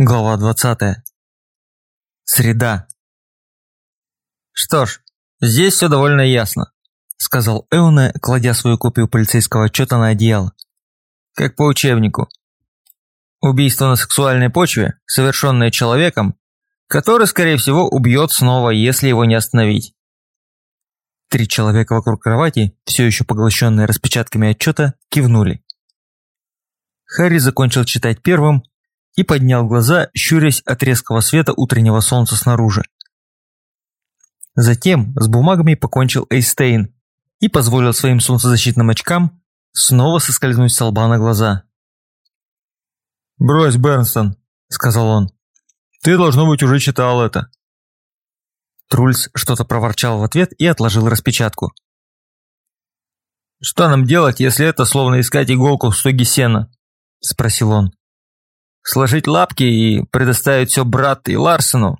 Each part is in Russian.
Глава 20. Среда. «Что ж, здесь все довольно ясно», – сказал Эуне, кладя свою копию полицейского отчета на одеяло. «Как по учебнику. Убийство на сексуальной почве, совершенное человеком, который, скорее всего, убьет снова, если его не остановить». Три человека вокруг кровати, все еще поглощенные распечатками отчета, кивнули. Харри закончил читать первым и поднял глаза, щурясь от резкого света утреннего солнца снаружи. Затем с бумагами покончил Эйстейн и позволил своим солнцезащитным очкам снова соскользнуть с лба на глаза. «Брось, Бернстон», — сказал он. «Ты, должно быть, уже читал это». Трульс что-то проворчал в ответ и отложил распечатку. «Что нам делать, если это словно искать иголку в стоге сена?» – спросил он сложить лапки и предоставить все брат и Ларсену?»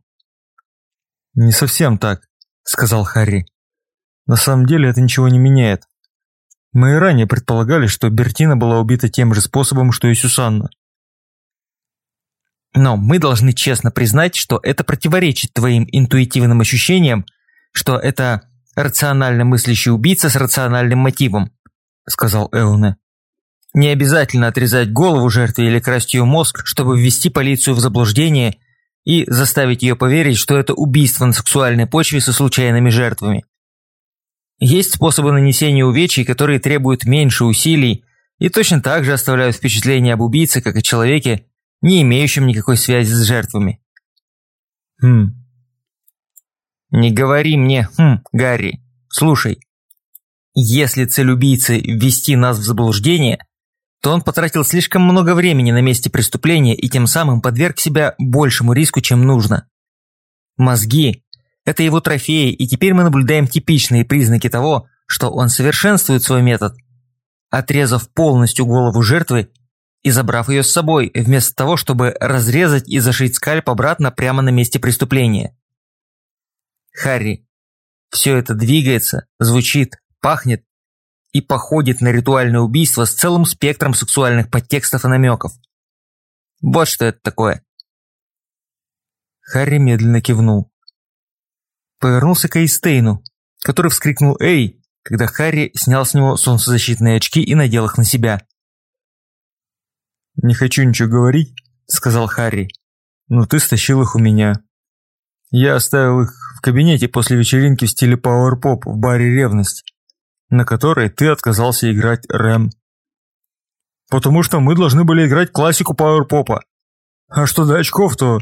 «Не совсем так», — сказал Харри. «На самом деле это ничего не меняет. Мы и ранее предполагали, что Бертина была убита тем же способом, что и Сюсанна». «Но мы должны честно признать, что это противоречит твоим интуитивным ощущениям, что это рационально мыслящий убийца с рациональным мотивом», — сказал Эуне. Не обязательно отрезать голову жертве или красть ее мозг, чтобы ввести полицию в заблуждение и заставить ее поверить, что это убийство на сексуальной почве со случайными жертвами. Есть способы нанесения увечий, которые требуют меньше усилий и точно так же оставляют впечатление об убийце, как о человеке, не имеющем никакой связи с жертвами. Хм. Не говори мне «хм», Гарри. Слушай, если цель убийцы – ввести нас в заблуждение, то он потратил слишком много времени на месте преступления и тем самым подверг себя большему риску, чем нужно. Мозги – это его трофеи, и теперь мы наблюдаем типичные признаки того, что он совершенствует свой метод, отрезав полностью голову жертвы и забрав ее с собой, вместо того, чтобы разрезать и зашить скальп обратно прямо на месте преступления. Харри, все это двигается, звучит, пахнет и походит на ритуальное убийство с целым спектром сексуальных подтекстов и намеков. Вот что это такое. Харри медленно кивнул. Повернулся к Эйстейну, который вскрикнул «Эй!», когда Харри снял с него солнцезащитные очки и надел их на себя. «Не хочу ничего говорить», — сказал Харри, — «но ты стащил их у меня. Я оставил их в кабинете после вечеринки в стиле Pop в баре «Ревность» на которой ты отказался играть Рэм. Потому что мы должны были играть классику пауэрпопа. А что до очков, то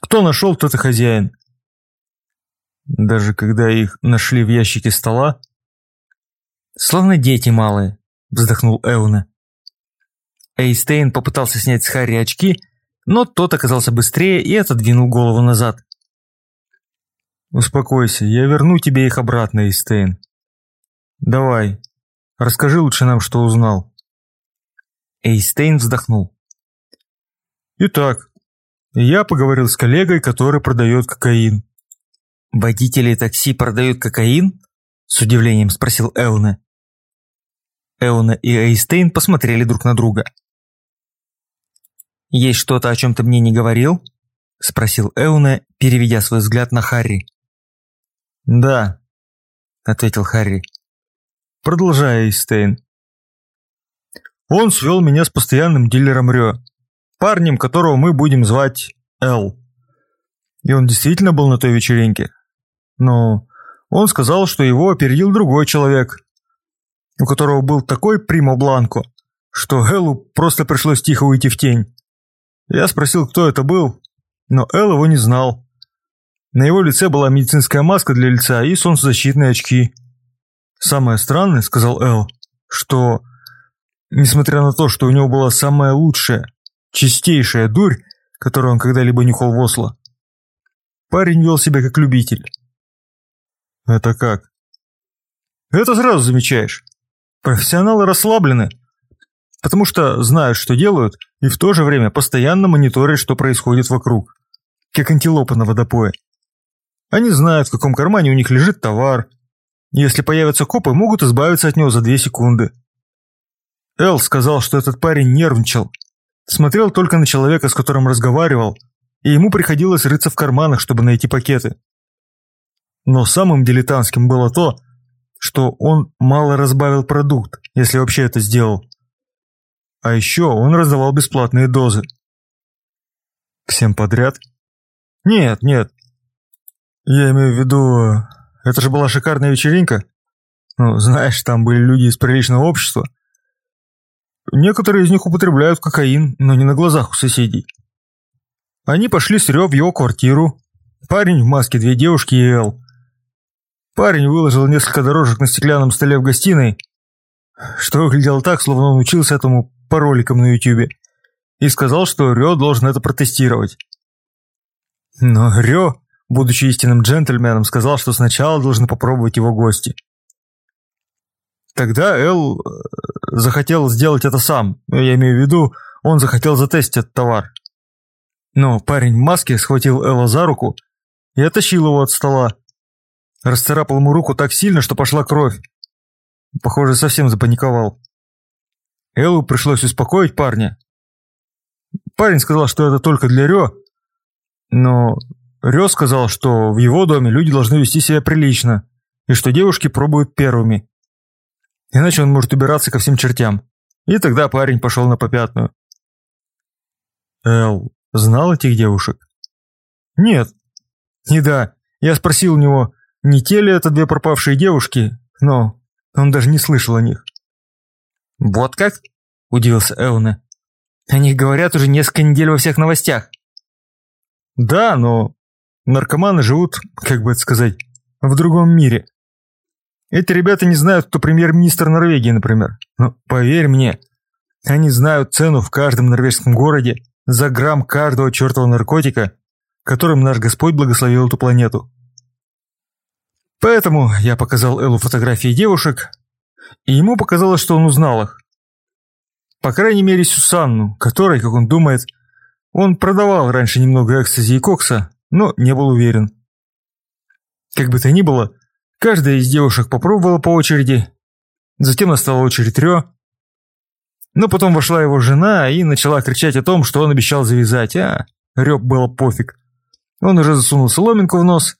кто нашел, тот и хозяин. Даже когда их нашли в ящике стола? Словно дети малые, вздохнул Эуна. Эйстейн попытался снять с Харри очки, но тот оказался быстрее и отодвинул голову назад. «Успокойся, я верну тебе их обратно, Эйстейн. «Давай, расскажи лучше нам, что узнал». Эйстейн вздохнул. «Итак, я поговорил с коллегой, который продает кокаин». «Водители такси продают кокаин?» С удивлением спросил Элна. Элна и Эйстейн посмотрели друг на друга. «Есть что-то, о чем ты мне не говорил?» Спросил Элна, переведя свой взгляд на Харри. «Да», — ответил Харри. Продолжая, Эйстейн. Он свел меня с постоянным дилером Рё, парнем, которого мы будем звать Эл. И он действительно был на той вечеринке. Но он сказал, что его опередил другой человек, у которого был такой примо бланко, что Эллу просто пришлось тихо уйти в тень. Я спросил, кто это был, но Эл его не знал. На его лице была медицинская маска для лица и солнцезащитные очки. «Самое странное, — сказал Эл, — что, несмотря на то, что у него была самая лучшая, чистейшая дурь, которую он когда-либо нюхал в Осло, парень вел себя как любитель». «Это как?» «Это сразу замечаешь. Профессионалы расслаблены, потому что знают, что делают, и в то же время постоянно мониторят, что происходит вокруг, как антилопа на водопое. Они знают, в каком кармане у них лежит товар, если появятся копы, могут избавиться от него за две секунды. Эл сказал, что этот парень нервничал. смотрел только на человека, с которым разговаривал, и ему приходилось рыться в карманах, чтобы найти пакеты. Но самым дилетантским было то, что он мало разбавил продукт, если вообще это сделал. А еще он раздавал бесплатные дозы. Всем подряд? Нет, нет. Я имею в виду, это же была шикарная вечеринка. Ну, знаешь, там были люди из приличного общества. Некоторые из них употребляют кокаин, но не на глазах у соседей. Они пошли с Рё в его квартиру. Парень в маске, две девушки и Эл. Парень выложил несколько дорожек на стеклянном столе в гостиной, что выглядело так, словно он учился этому по роликам на ютюбе, и сказал, что Рё должен это протестировать. Но Рё, будучи истинным джентльменом, сказал, что сначала должны попробовать его гости. Тогда Эл э, захотел сделать это сам, я имею в виду, он захотел затестить этот товар. Но парень в маске схватил Элла за руку и оттащил его от стола. Расцарапал ему руку так сильно, что пошла кровь. Похоже, совсем запаниковал. Эллу пришлось успокоить парня. Парень сказал, что это только для Рё, но Рё сказал, что в его доме люди должны вести себя прилично, и что девушки пробуют первыми. Иначе он может убираться ко всем чертям. И тогда парень пошел на попятную. Эл знал этих девушек? Нет. И да, я спросил у него, не те ли это две пропавшие девушки, но он даже не слышал о них. «Вот как?» – удивился Элна. «О них говорят уже несколько недель во всех новостях». «Да, но наркоманы живут, как бы это сказать, в другом мире. Эти ребята не знают, кто премьер-министр Норвегии, например. Но поверь мне, они знают цену в каждом норвежском городе за грамм каждого чертового наркотика, которым наш Господь благословил эту планету. Поэтому я показал Эллу фотографии девушек, и ему показалось, что он узнал их. По крайней мере, Сюсанну, которой, как он думает, он продавал раньше немного экстази и кокса, но не был уверен. Как бы то ни было, каждая из девушек попробовала по очереди, затем настала очередь Рё, но потом вошла его жена и начала кричать о том, что он обещал завязать, а Рёб было пофиг. Он уже засунул соломинку в нос,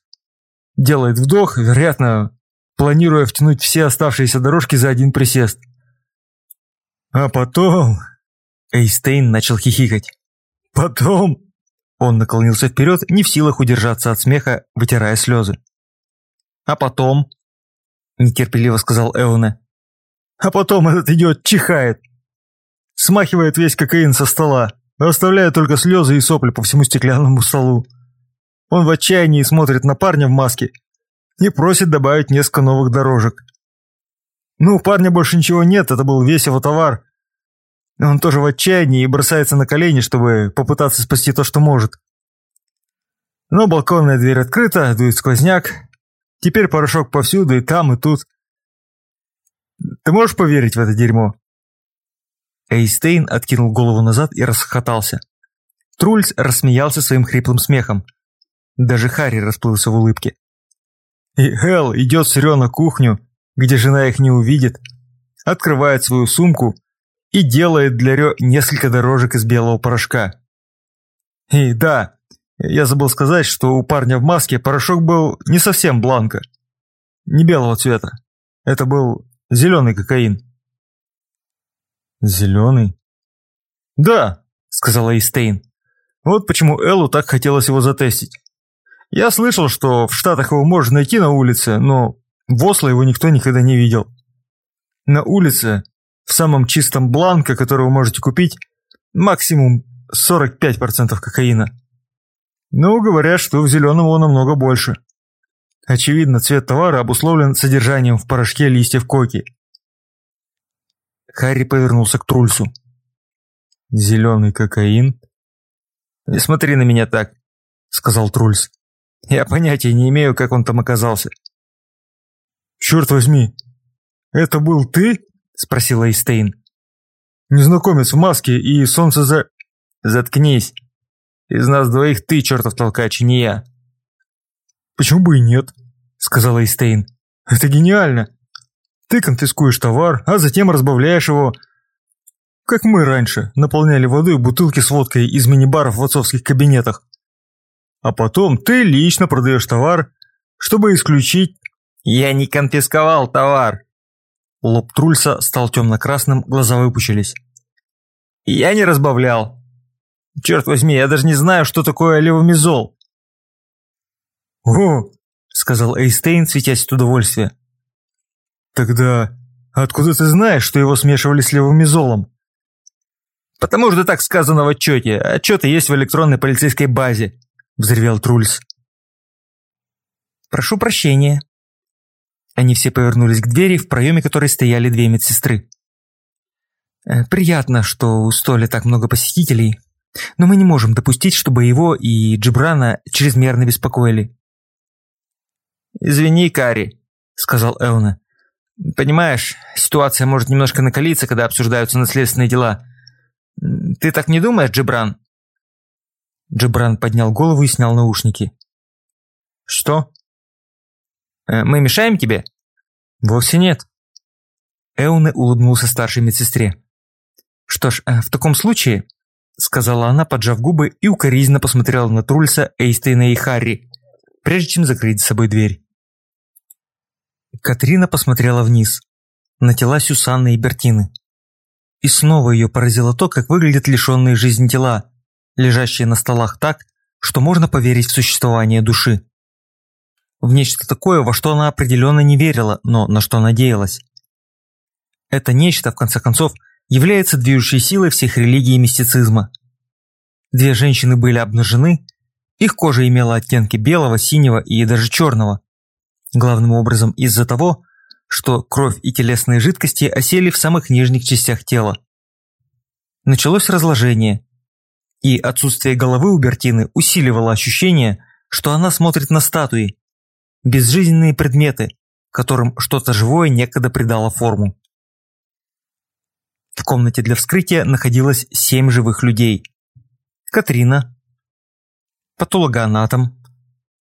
делает вдох, вероятно, планируя втянуть все оставшиеся дорожки за один присест. А потом... Эйстейн начал хихикать. Потом... Он наклонился вперед, не в силах удержаться от смеха, вытирая слезы. «А потом?» – нетерпеливо сказал Эвана. «А потом этот идиот чихает. Смахивает весь кокаин со стола, оставляя только слезы и сопли по всему стеклянному столу. Он в отчаянии смотрит на парня в маске и просит добавить несколько новых дорожек. Ну, у парня больше ничего нет, это был весь его товар. Он тоже в отчаянии и бросается на колени, чтобы попытаться спасти то, что может. Но балконная дверь открыта, дует сквозняк. Теперь порошок повсюду, и там, и тут. Ты можешь поверить в это дерьмо? Эйстейн откинул голову назад и расхохотался. Трульс рассмеялся своим хриплым смехом. Даже Харри расплылся в улыбке. И Хелл идет с Рё на кухню, где жена их не увидит, открывает свою сумку и делает для Рё несколько дорожек из белого порошка. И да, я забыл сказать, что у парня в маске порошок был не совсем бланко. Не белого цвета. Это был зеленый кокаин. «Зеленый?» «Да», — сказала Эйстейн. «Вот почему Эллу так хотелось его затестить. Я слышал, что в Штатах его можно найти на улице, но в Осло его никто никогда не видел. На улице, в самом чистом бланко, который вы можете купить, максимум 45% кокаина. Но говорят, что в зеленом его намного больше. Очевидно, цвет товара обусловлен содержанием в порошке листьев коки. Харри повернулся к Трульсу. «Зеленый кокаин?» «Не смотри на меня так», — сказал Трульс. «Я понятия не имею, как он там оказался». «Черт возьми! Это был ты?» — спросила Эйстейн. «Незнакомец в маске и солнце за...» «Заткнись! Из нас двоих ты, чертов толкач, не я!» «Почему бы и нет?» — сказала Эйстейн. «Это гениально! Ты конфискуешь товар, а затем разбавляешь его. как мы раньше наполняли водой бутылки с водкой из мини-баров в отцовских кабинетах. А потом ты лично продаешь товар, чтобы исключить... Я не конфисковал товар. Лоб Трульса стал темно-красным, глаза выпучились. Я не разбавлял. Черт возьми, я даже не знаю, что такое левомизол. О, сказал Эйстейн, светясь от удовольствия. Тогда откуда ты знаешь, что его смешивали с левомизолом? Потому что так сказано в отчете. Отчеты есть в электронной полицейской базе взревел Трульс. «Прошу прощения». Они все повернулись к двери, в проеме которой стояли две медсестры. «Э, «Приятно, что у Столи так много посетителей, но мы не можем допустить, чтобы его и Джибрана чрезмерно беспокоили». «Извини, Кари», — сказал Элна. «Понимаешь, ситуация может немножко накалиться, когда обсуждаются наследственные дела. Ты так не думаешь, Джибран?» Джебран поднял голову и снял наушники. «Что? Э, мы мешаем тебе?» «Вовсе нет». Эуне улыбнулся старшей медсестре. «Что ж, э, в таком случае», — сказала она, поджав губы и укоризненно посмотрела на Трульса, Эйстейна и Харри, прежде чем закрыть за собой дверь. Катрина посмотрела вниз, на тела Сюсанны и Бертины. И снова ее поразило то, как выглядят лишенные жизни тела, лежащие на столах так, что можно поверить в существование души. В нечто такое, во что она определенно не верила, но на что надеялась. Это нечто, в конце концов, является движущей силой всех религий и мистицизма. Две женщины были обнажены, их кожа имела оттенки белого, синего и даже черного. Главным образом из-за того, что кровь и телесные жидкости осели в самых нижних частях тела. Началось разложение, и отсутствие головы у Бертины усиливало ощущение, что она смотрит на статуи, безжизненные предметы, которым что-то живое некогда придало форму. В комнате для вскрытия находилось семь живых людей. Катрина, патологоанатом,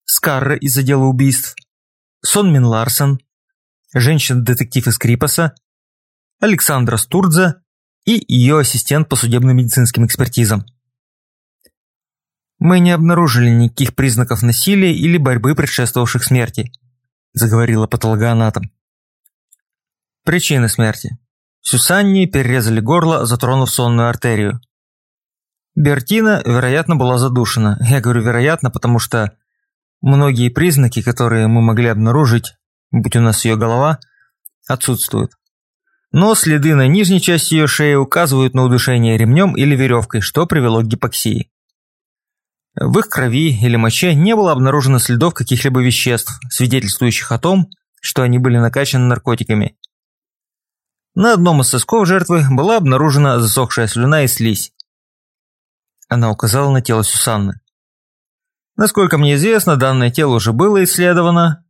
Скарра из отдела убийств, Сонмин Ларсен, женщина-детектив из Крипаса, Александра Стурдза и ее ассистент по судебно-медицинским экспертизам. «Мы не обнаружили никаких признаков насилия или борьбы, предшествовавших смерти», заговорила патологоанатом. Причины смерти. Сюсанне перерезали горло, затронув сонную артерию. Бертина, вероятно, была задушена. Я говорю «вероятно», потому что многие признаки, которые мы могли обнаружить, будь у нас ее голова, отсутствуют. Но следы на нижней части ее шеи указывают на удушение ремнем или веревкой, что привело к гипоксии. В их крови или моче не было обнаружено следов каких-либо веществ, свидетельствующих о том, что они были накачаны наркотиками. На одном из сосков жертвы была обнаружена засохшая слюна и слизь. Она указала на тело Сюсанны. «Насколько мне известно, данное тело уже было исследовано».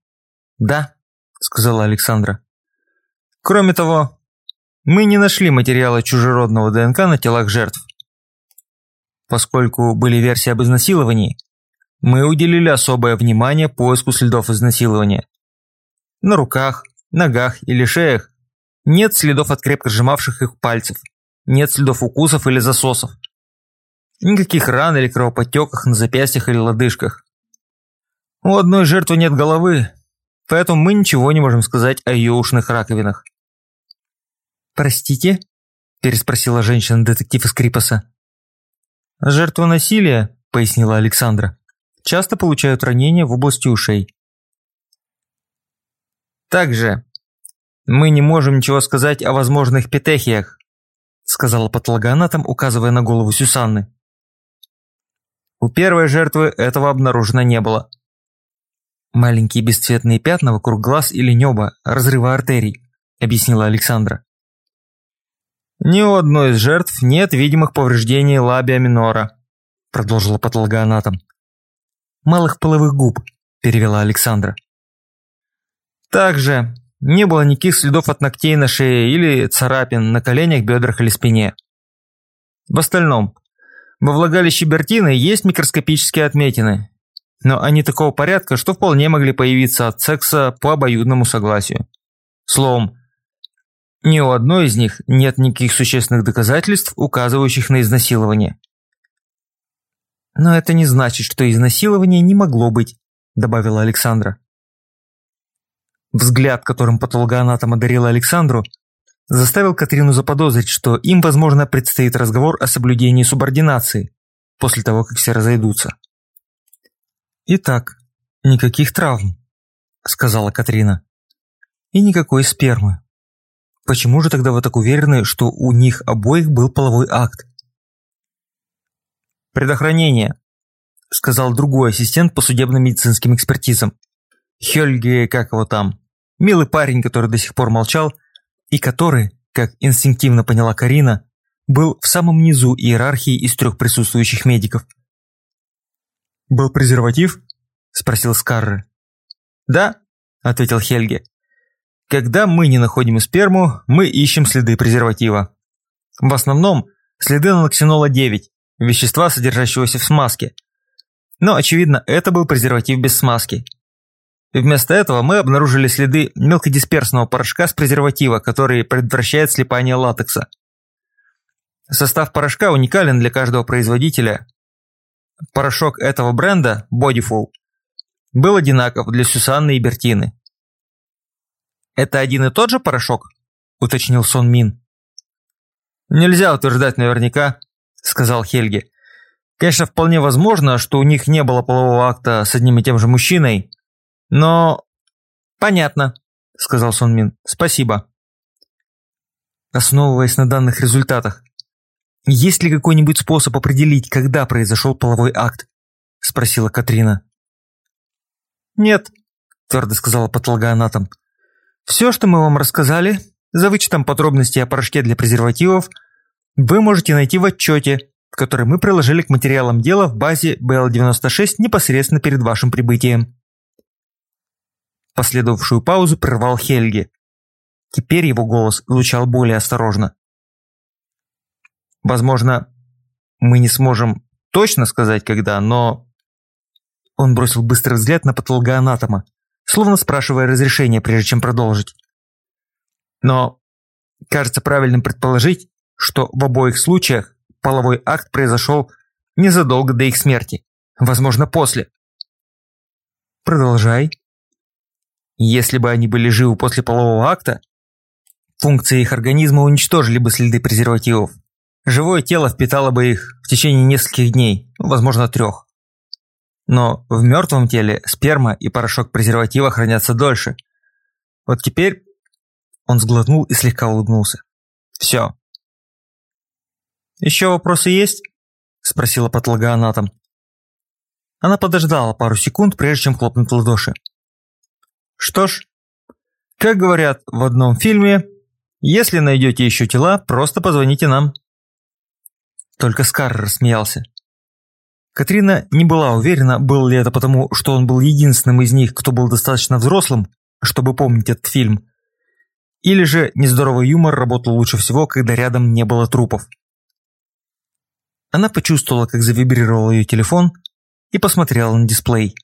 «Да», — сказала Александра. «Кроме того, мы не нашли материала чужеродного ДНК на телах жертв. Поскольку были версии об изнасиловании, мы уделили особое внимание поиску следов изнасилования. На руках, ногах или шеях нет следов от крепко сжимавших их пальцев, нет следов укусов или засосов. Никаких ран или кровоподтеках на запястьях или лодыжках. У одной жертвы нет головы, поэтому мы ничего не можем сказать о ее ушных раковинах. «Простите?» – переспросила женщина-детектив из. Жертвы насилия, пояснила Александра, часто получают ранения в области ушей. Также мы не можем ничего сказать о возможных петехиях, сказала патологоанатом, указывая на голову Сюсанны. У первой жертвы этого обнаружено не было. Маленькие бесцветные пятна вокруг глаз или неба, разрыва артерий, объяснила Александра. «Ни у одной из жертв нет видимых повреждений лабия минора», продолжила патологоанатом. «Малых половых губ», перевела Александра. Также не было никаких следов от ногтей на шее или царапин на коленях, бедрах или спине. В остальном, во влагалище Бертины есть микроскопические отметины, но они такого порядка, что вполне могли появиться от секса по обоюдному согласию. Словом, Ни у одной из них нет никаких существенных доказательств, указывающих на изнасилование. «Но это не значит, что изнасилование не могло быть», – добавила Александра. Взгляд, которым патологоанатом одарила Александру, заставил Катрину заподозрить, что им, возможно, предстоит разговор о соблюдении субординации после того, как все разойдутся. «Итак, никаких травм», – сказала Катрина. «И никакой спермы. Почему же тогда вы так уверены, что у них обоих был половой акт?» «Предохранение», – сказал другой ассистент по судебно-медицинским экспертизам. Хельге, как его там, милый парень, который до сих пор молчал, и который, как инстинктивно поняла Карина, был в самом низу иерархии из трех присутствующих медиков. «Был презерватив?» – спросил Скарре. «Да», – ответил Хельге. «Когда мы не находим сперму, мы ищем следы презерватива. В основном следы наноксинола 9, вещества, содержащегося в смазке. Но, очевидно, это был презерватив без смазки. И вместо этого мы обнаружили следы мелкодисперсного порошка с презерватива, который предотвращает слипание латекса. Состав порошка уникален для каждого производителя. Порошок этого бренда, Bodyful, был одинаков для Сюсанны и Бертины. «Это один и тот же порошок?» – уточнил Сон Мин. «Нельзя утверждать наверняка», – сказал Хельги. «Конечно, вполне возможно, что у них не было полового акта с одним и тем же мужчиной, но...» «Понятно», – сказал Сон Мин. «Спасибо». Основываясь на данных результатах, есть ли какой-нибудь способ определить, когда произошел половой акт? Спросила Катрина. Нет, твердо сказала патологоанатом. Все, что мы вам рассказали, за вычетом подробностей о порошке для презервативов, вы можете найти в отчете, который мы приложили к материалам дела в базе BL96 непосредственно перед вашим прибытием. Последовавшую паузу прервал Хельги. Теперь его голос звучал более осторожно. Возможно, мы не сможем точно сказать, когда, но... Он бросил быстрый взгляд на патологоанатома, словно спрашивая разрешения, прежде чем продолжить. Но кажется правильным предположить, что в обоих случаях половой акт произошел незадолго до их смерти, возможно, после. Продолжай. Если бы они были живы после полового акта, функции их организма уничтожили бы следы презервативов. Живое тело впитало бы их в течение нескольких дней, возможно трех. Но в мертвом теле сперма и порошок презерватива хранятся дольше. Вот теперь он сглотнул и слегка улыбнулся. Все. «Еще вопросы есть?» – спросила патологоанатом. Она подождала пару секунд, прежде чем хлопнуть ладоши. «Что ж, как говорят в одном фильме, если найдете еще тела, просто позвоните нам». Только Скар рассмеялся. Катрина не была уверена, было ли это потому, что он был единственным из них, кто был достаточно взрослым, чтобы помнить этот фильм, или же нездоровый юмор работал лучше всего, когда рядом не было трупов. Она почувствовала, как завибрировал ее телефон и посмотрела на дисплей.